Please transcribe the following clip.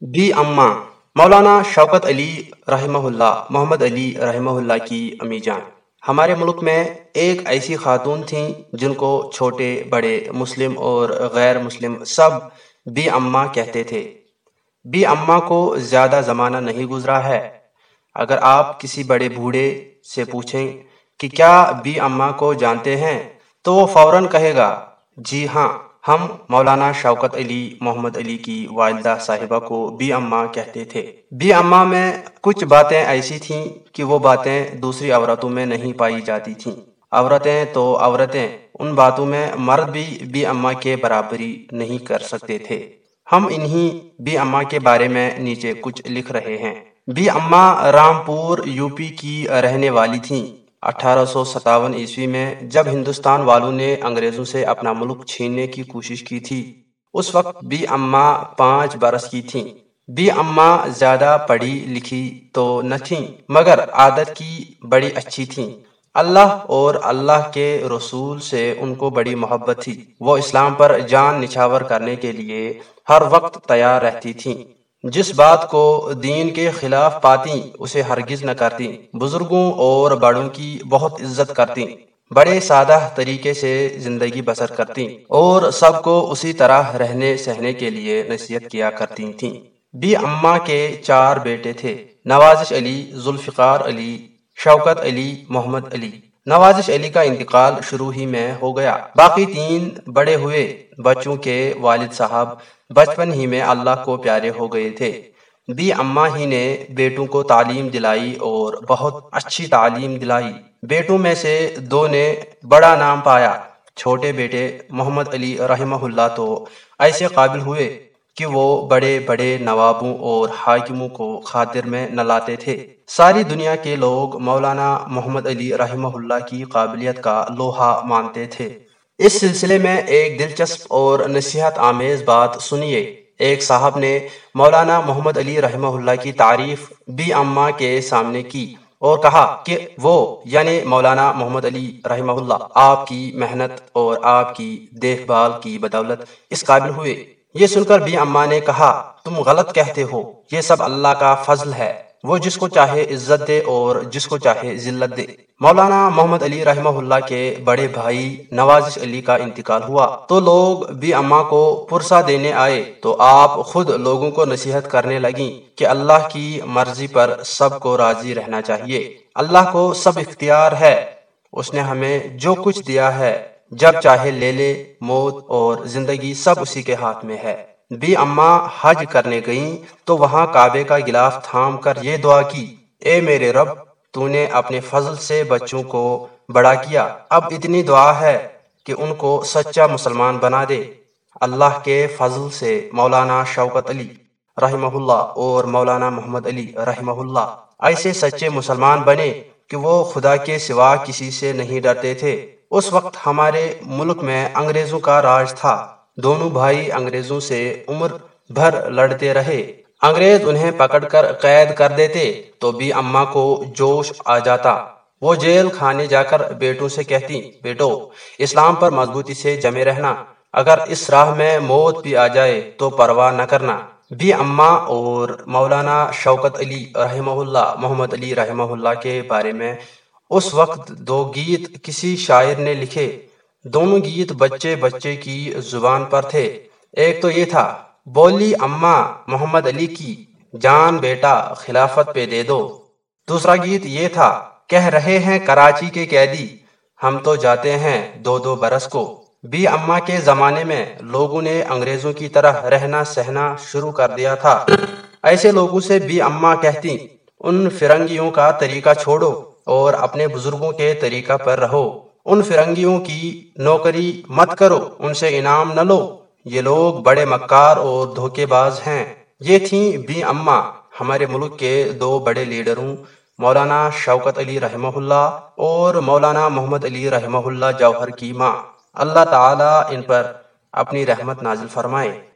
Be اما، مولانا شوکت علی رحمہ اللہ محمد علی رحمہ اللہ کی امی جان۔ ہمارے ملک میں ایک ایسی خاتون تھیں جن کو چھوٹے، بڑے، مسلم اور غیر مسلم سب بی اما کہتے تھے۔ بی اما کو زیادہ زمانہ نہیں گزرا ہے۔ اگر آپ کسی بڑے بوڑھے سے پوچھیں کہ کیا بی اما کو جانتے ہیں، تو وہ فوراً کہے گا جی ہاں۔ ہم مولانا شوکت علی محمد علی کی والدہ صاحبہ کو بی اما کہتے تھے۔ بی اما میں کچھ باتیں ایسی تھیں کہ وہ باتیں دوسری عورتوں میں نہیں پائی جاتی تھیں۔ عورتیں تو عورتیں، ان باتوں میں مرد بھی بی اما کے برابری نہیں کر سکتے تھے۔ ہم انہی بی اما کے بارے میں نیچے کچھ لکھ رہے ہیں۔ بی اما رامپور یو پی کی رہنے والی تھیں۔ اٹھارہ سو ستاون عیسوی میں جب ہندوستان والوں نے انگریزوں سے اپنا ملک چھیننے کی کوشش کی تھی، اس وقت بی اما پانچ برس کی تھیں۔ بی اما زیادہ پڑھی لکھی تو نہ تھیں، مگر عادت کی بڑی اچھی تھیں۔ اللہ اور اللہ کے رسول سے ان کو بڑی محبت تھی۔ وہ اسلام پر جان نچھاور کرنے کے لیے ہر وقت تیار رہتی تھیں۔ جس بات کو دین کے خلاف پاتی، اسے ہرگز نہ کرتی۔ بزرگوں اور بڑوں کی بہت عزت کرتی۔ بڑے سادہ طریقے سے زندگی بسر کرتی۔ اور سب کو اسی طرح رہنے سہنے کے لیے نصیحت کیا کرتی تھیں۔ بی اما کے چار بیٹے تھے۔ نوازش علی، ذوالفقار علی، شوکت علی، محمد علی۔ نوازش علی کا انتقال شروع ہی میں ہو گیا۔ باقی تین بڑے ہوئے بچوں کے والد صاحب بچپن ہی میں اللہ کو پیارے ہو گئے تھے۔ بی اما ہی نے بیٹوں کو تعلیم دلائی اور بہت اچھی تعلیم دلائی۔ بیٹوں میں سے دو نے بڑا نام پایا۔ چھوٹے بیٹے محمد علی رحمہ اللہ تو ایسے قابل ہوئے۔ کہ وہ بڑے بڑے نوابوں اور حاکموں کو خاطر میں نہ لاتے تھے۔ ساری دنیا کے لوگ مولانا محمد علی رحمہ اللہ کی قابلیت کا لوہا مانتے تھے۔ اس سلسلے میں ایک دلچسپ اور نصیحت آمیز بات سنیے۔ ایک صاحب نے مولانا محمد علی رحمہ اللہ کی تعریف بی اما کے سامنے کی اور کہا کہ وہ یعنی مولانا محمد علی رحمہ اللہ آپ کی محنت اور آپ کی دیکھ بھال کی بدولت اس قابل ہوئے۔ یہ سن کر بھی اماں نے کہا، تم غلط کہتے ہو، یہ سب اللہ کا فضل ہے۔ وہ جس کو چاہے عزت دے اور جس کو چاہے ذلت دے۔ مولانا محمد علی رحمہ اللہ کے بڑے بھائی نوازش علی کا انتقال ہوا۔ تو لوگ بھی اماں کو پرسا دینے آئے۔ تو آپ خود لوگوں کو نصیحت کرنے لگیں کہ اللہ کی مرضی پر سب کو راضی رہنا چاہیے۔ اللہ کو سب اختیار ہے۔ اس نے ہمیں جو کچھ دیا ہے جب چاہے لے لے، موت اور زندگی سب اسی کے ہاتھ میں ہے۔ بی اما حج کرنے گئیں تو وہاں کعبے کا گلاف تھام کر یہ دعا کی، اے میرے رب، تو نے اپنے فضل سے بچوں کو بڑا کیا۔ اب اتنی دعا ہے کہ ان کو سچا مسلمان بنا دے۔ اللہ کے فضل سے مولانا شوکت علی رحمہ اللہ اور مولانا محمد علی رحمہ اللہ۔ ایسے سچے مسلمان بنے کہ وہ خدا کے سوا کسی سے نہیں ڈرتے تھے۔ اس وقت ہمارے ملک میں انگریزوں کا راج تھا۔ دونوں بھائی انگریزوں سے عمر بھر لڑتے رہے۔ انگریز انہیں پکڑ کر قید کر دیتے تو بھی اما کو جوش آ جاتا۔ وہ جیل کھانے جا کر بیٹوں سے کہتی، بیٹو، اسلام پر مضبوطی سے جمے رہنا۔ اگر اس راہ میں موت بھی آ جائے تو پرواہ نہ کرنا بھی اما اور مولانا شوکت علی رحمہ اللہ، محمد علی رحمہ اللہ کے بارے میں اس وقت دو گیت کسی شاعر نے لکھے۔ دونوں گیت بچے بچے کی زبان پر تھے۔ ایک تو یہ تھا، بولی اما محمد علی کی، جان بیٹا خلافت پہ دے دو۔ دوسرا گیت یہ تھا، کہہ رہے ہیں کراچی کے قیدی، ہم تو جاتے ہیں دو دو برس کو۔ بی اما کے زمانے میں لوگوں نے انگریزوں کی طرح رہنا سہنا شروع کر دیا تھا۔ ایسے لوگوں سے بی اما کہتی ان فرنگیوں کا طریقہ چھوڑو۔ اور اپنے بزرگوں کے طریقہ پر رہو۔ ان فرنگیوں کی نوکری مت کرو، ان سے انعام نہ لو۔ یہ لوگ بڑے مکار اور دھوکے باز ہیں۔ یہ تھیں بی اما۔ ہمارے ملک کے دو بڑے لیڈروں، مولانا شوکت علی رحمہ اللہ اور مولانا محمد علی رحمہ اللہ جوہر کی ماں۔ اللہ تعالی ان پر اپنی رحمت نازل فرمائے۔